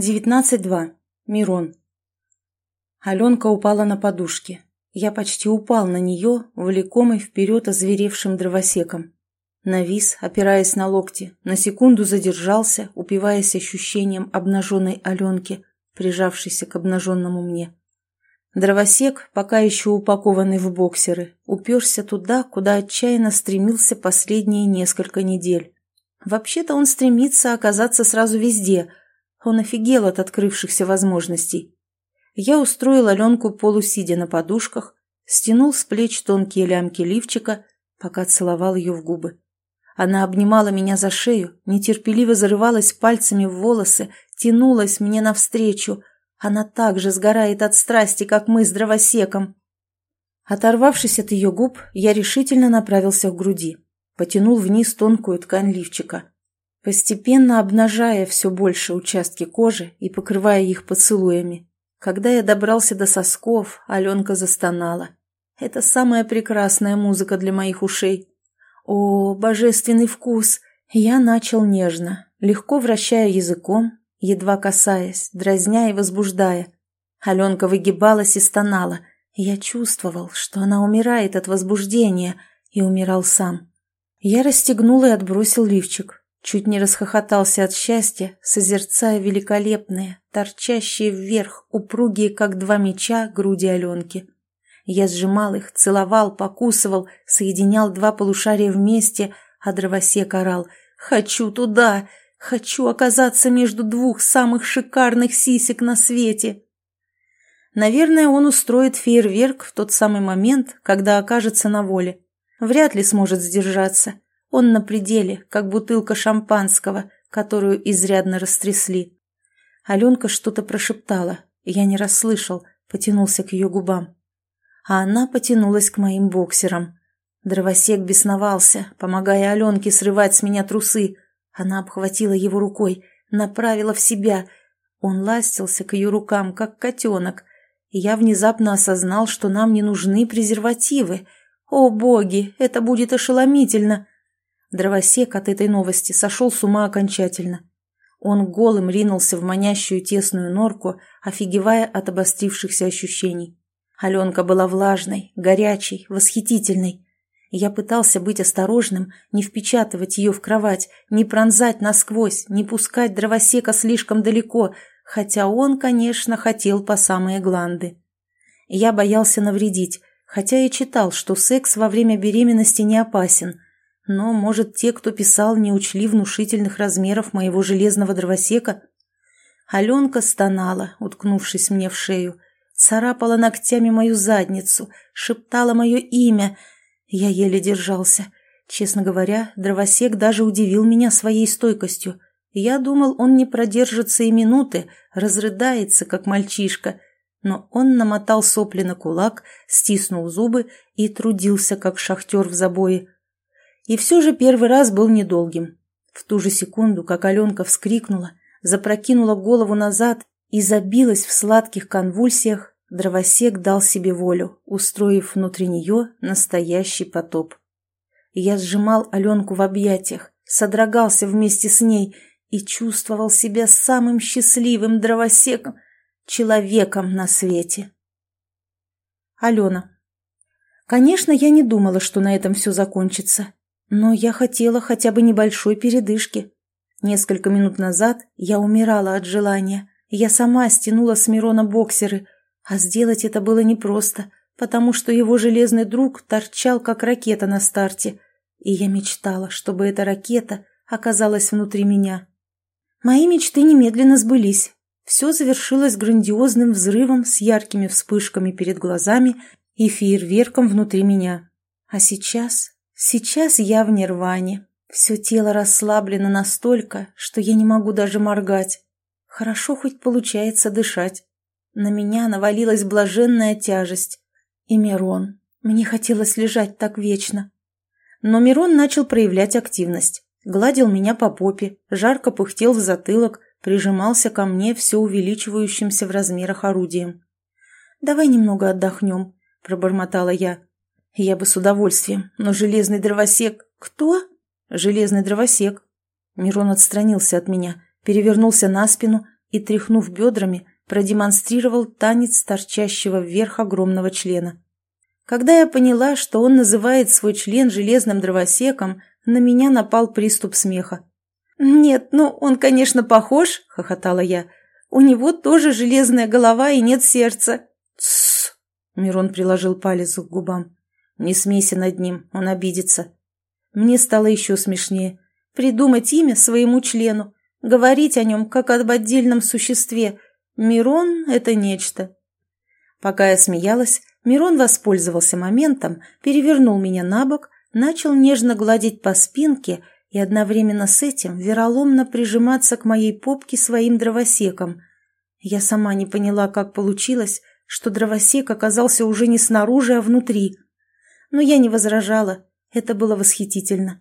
19.2. Мирон. Аленка упала на подушке. Я почти упал на нее, влекомый вперед озверевшим дровосеком. Навис, опираясь на локти, на секунду задержался, упиваясь ощущением обнаженной Аленки, прижавшейся к обнаженному мне. Дровосек, пока еще упакованный в боксеры, уперся туда, куда отчаянно стремился последние несколько недель. Вообще-то он стремится оказаться сразу везде – он офигел от открывшихся возможностей. Я устроил Аленку полусидя на подушках, стянул с плеч тонкие лямки лифчика, пока целовал ее в губы. Она обнимала меня за шею, нетерпеливо зарывалась пальцами в волосы, тянулась мне навстречу. Она так же сгорает от страсти, как мы с дровосеком. Оторвавшись от ее губ, я решительно направился к груди. Потянул вниз тонкую ткань лифчика постепенно обнажая все больше участки кожи и покрывая их поцелуями. Когда я добрался до сосков, Аленка застонала. Это самая прекрасная музыка для моих ушей. О, божественный вкус! Я начал нежно, легко вращая языком, едва касаясь, дразня и возбуждая. Аленка выгибалась и стонала. Я чувствовал, что она умирает от возбуждения, и умирал сам. Я расстегнул и отбросил лифчик, Чуть не расхохотался от счастья, созерцая великолепные, торчащие вверх, упругие, как два меча, груди Аленки. Я сжимал их, целовал, покусывал, соединял два полушария вместе, а дровосек орал «Хочу туда! Хочу оказаться между двух самых шикарных сисек на свете!» Наверное, он устроит фейерверк в тот самый момент, когда окажется на воле. Вряд ли сможет сдержаться. Он на пределе, как бутылка шампанского, которую изрядно растрясли. Аленка что-то прошептала, я не расслышал, потянулся к ее губам. А она потянулась к моим боксерам. Дровосек бесновался, помогая Аленке срывать с меня трусы. Она обхватила его рукой, направила в себя. Он ластился к ее рукам, как котенок. Я внезапно осознал, что нам не нужны презервативы. О, боги, это будет ошеломительно! Дровосек от этой новости сошел с ума окончательно. Он голым ринулся в манящую тесную норку, офигевая от обострившихся ощущений. Аленка была влажной, горячей, восхитительной. Я пытался быть осторожным, не впечатывать ее в кровать, не пронзать насквозь, не пускать дровосека слишком далеко, хотя он, конечно, хотел по самые гланды. Я боялся навредить, хотя и читал, что секс во время беременности не опасен – но, может, те, кто писал, не учли внушительных размеров моего железного дровосека? Аленка стонала, уткнувшись мне в шею, царапала ногтями мою задницу, шептала мое имя. Я еле держался. Честно говоря, дровосек даже удивил меня своей стойкостью. Я думал, он не продержится и минуты, разрыдается, как мальчишка. Но он намотал сопли на кулак, стиснул зубы и трудился, как шахтер в забое. И все же первый раз был недолгим. В ту же секунду, как Аленка вскрикнула, запрокинула голову назад и забилась в сладких конвульсиях, дровосек дал себе волю, устроив внутри нее настоящий потоп. Я сжимал Аленку в объятиях, содрогался вместе с ней и чувствовал себя самым счастливым дровосеком, человеком на свете. Алена. Конечно, я не думала, что на этом все закончится. Но я хотела хотя бы небольшой передышки. Несколько минут назад я умирала от желания. Я сама стянула с Мирона боксеры, а сделать это было непросто, потому что его железный друг торчал, как ракета на старте, и я мечтала, чтобы эта ракета оказалась внутри меня. Мои мечты немедленно сбылись. Все завершилось грандиозным взрывом с яркими вспышками перед глазами и фейерверком внутри меня. А сейчас Сейчас я в нирване. Все тело расслаблено настолько, что я не могу даже моргать. Хорошо хоть получается дышать. На меня навалилась блаженная тяжесть. И Мирон. Мне хотелось лежать так вечно. Но Мирон начал проявлять активность. Гладил меня по попе, жарко пыхтел в затылок, прижимался ко мне все увеличивающимся в размерах орудием. «Давай немного отдохнем», — пробормотала я. Я бы с удовольствием, но железный дровосек... Кто? Железный дровосек. Мирон отстранился от меня, перевернулся на спину и, тряхнув бедрами, продемонстрировал танец торчащего вверх огромного члена. Когда я поняла, что он называет свой член железным дровосеком, на меня напал приступ смеха. «Нет, ну он, конечно, похож», — хохотала я. «У него тоже железная голова и нет сердца». «Тссс!» — Мирон приложил палец к губам. «Не смейся над ним, он обидится». Мне стало еще смешнее. Придумать имя своему члену, говорить о нем, как об отдельном существе. Мирон — это нечто. Пока я смеялась, Мирон воспользовался моментом, перевернул меня на бок, начал нежно гладить по спинке и одновременно с этим вероломно прижиматься к моей попке своим дровосеком. Я сама не поняла, как получилось, что дровосек оказался уже не снаружи, а внутри. Но я не возражала, это было восхитительно.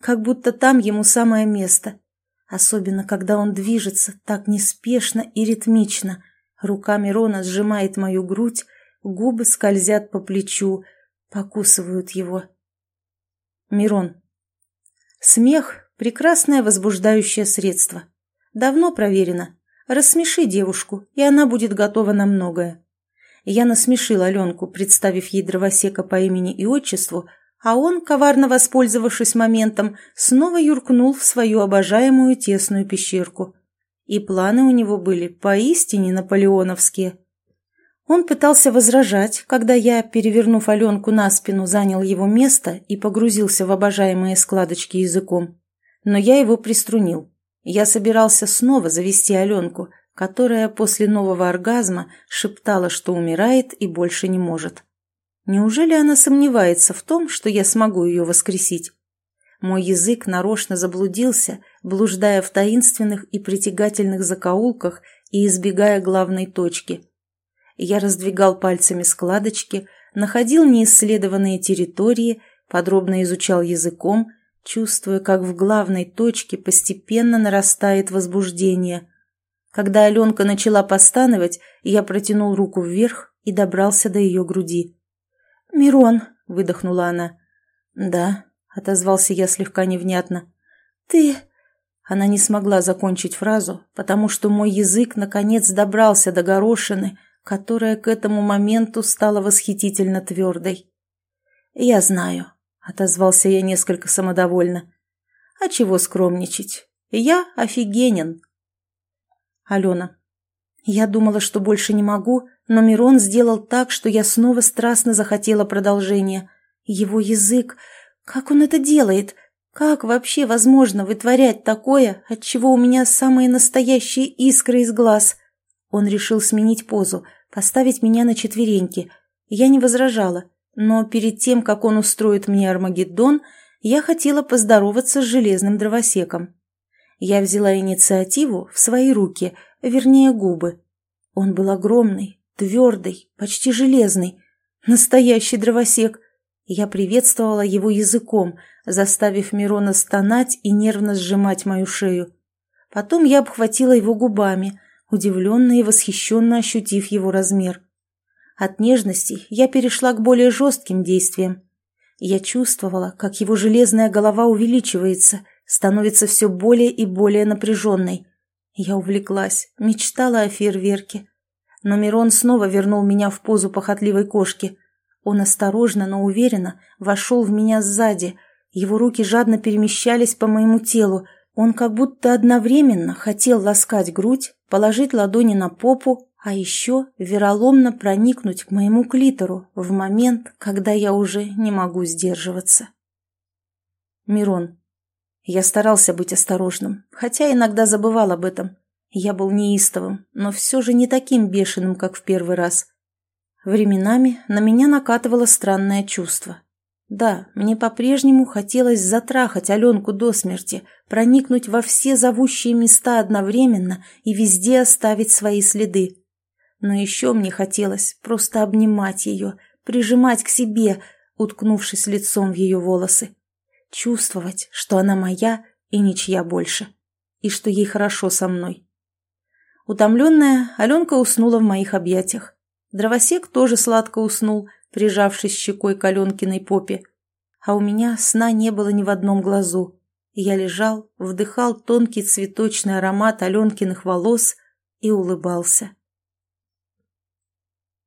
Как будто там ему самое место. Особенно, когда он движется так неспешно и ритмично. Рука Мирона сжимает мою грудь, губы скользят по плечу, покусывают его. Мирон. Смех – прекрасное возбуждающее средство. Давно проверено. Рассмеши девушку, и она будет готова на многое. Я насмешил Аленку, представив ей дровосека по имени и отчеству, а он, коварно воспользовавшись моментом, снова юркнул в свою обожаемую тесную пещерку. И планы у него были поистине наполеоновские. Он пытался возражать, когда я, перевернув Аленку на спину, занял его место и погрузился в обожаемые складочки языком. Но я его приструнил. Я собирался снова завести Аленку, которая после нового оргазма шептала, что умирает и больше не может. Неужели она сомневается в том, что я смогу ее воскресить? Мой язык нарочно заблудился, блуждая в таинственных и притягательных закоулках и избегая главной точки – я раздвигал пальцами складочки, находил неисследованные территории, подробно изучал языком, чувствуя, как в главной точке постепенно нарастает возбуждение. Когда Аленка начала постановать, я протянул руку вверх и добрался до ее груди. «Мирон», — выдохнула она. «Да», — отозвался я слегка невнятно. «Ты...» Она не смогла закончить фразу, потому что мой язык наконец добрался до горошины, которая к этому моменту стала восхитительно твердой. «Я знаю», — отозвался я несколько самодовольно. «А чего скромничать? Я офигенен». Алена. Я думала, что больше не могу, но Мирон сделал так, что я снова страстно захотела продолжения. Его язык... Как он это делает? Как вообще возможно вытворять такое, от чего у меня самые настоящие искры из глаз? Он решил сменить позу, поставить меня на четвереньки. Я не возражала, но перед тем, как он устроит мне Армагеддон, я хотела поздороваться с железным дровосеком. Я взяла инициативу в свои руки, вернее губы. Он был огромный, твердый, почти железный. Настоящий дровосек. Я приветствовала его языком, заставив Мирона стонать и нервно сжимать мою шею. Потом я обхватила его губами, удивленно и восхищенно ощутив его размер. От нежности я перешла к более жестким действиям. Я чувствовала, как его железная голова увеличивается, становится все более и более напряженной. Я увлеклась, мечтала о фейерверке. Но Мирон снова вернул меня в позу похотливой кошки. Он осторожно, но уверенно вошел в меня сзади. Его руки жадно перемещались по моему телу, он как будто одновременно хотел ласкать грудь, положить ладони на попу, а еще вероломно проникнуть к моему клитору в момент, когда я уже не могу сдерживаться. Мирон. Я старался быть осторожным, хотя иногда забывал об этом. Я был неистовым, но все же не таким бешеным, как в первый раз. Временами на меня накатывало странное чувство. Да, мне по-прежнему хотелось затрахать Аленку до смерти, проникнуть во все зовущие места одновременно и везде оставить свои следы. Но еще мне хотелось просто обнимать ее, прижимать к себе, уткнувшись лицом в ее волосы. Чувствовать, что она моя и ничья больше, и что ей хорошо со мной. Утомленная, Аленка уснула в моих объятиях. Дровосек тоже сладко уснул, прижавшись щекой к Аленкиной попе. А у меня сна не было ни в одном глазу. Я лежал, вдыхал тонкий цветочный аромат Аленкиных волос и улыбался.